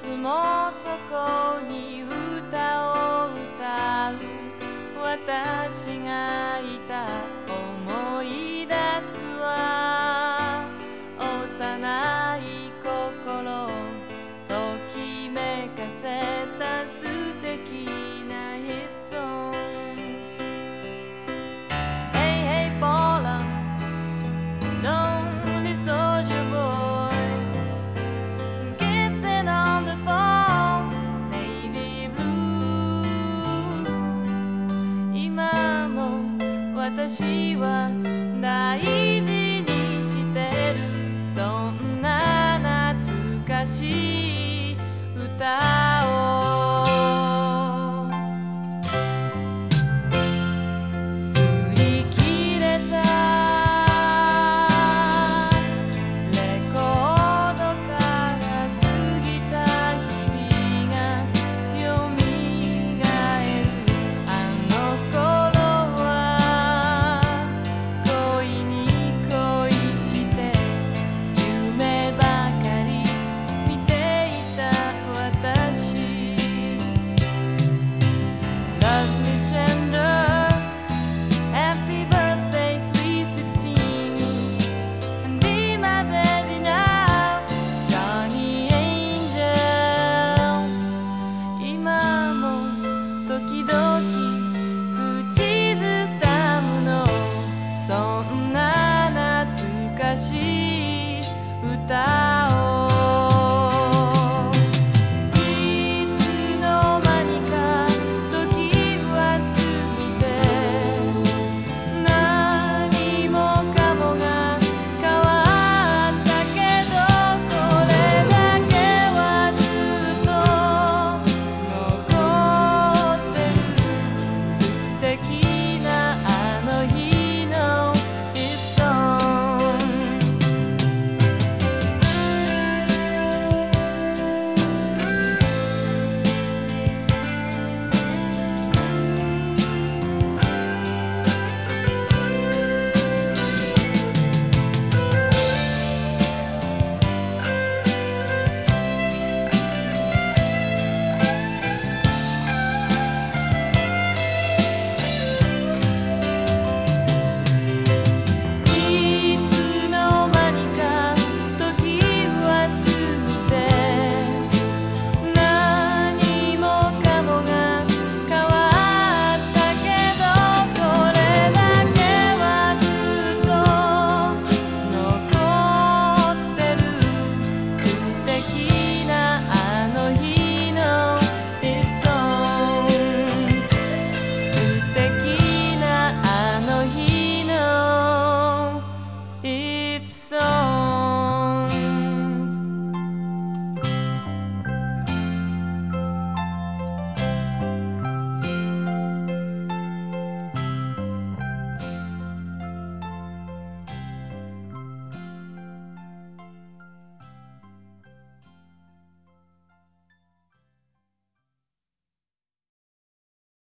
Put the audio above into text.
つもそこに歌を歌う私がい私は大事時々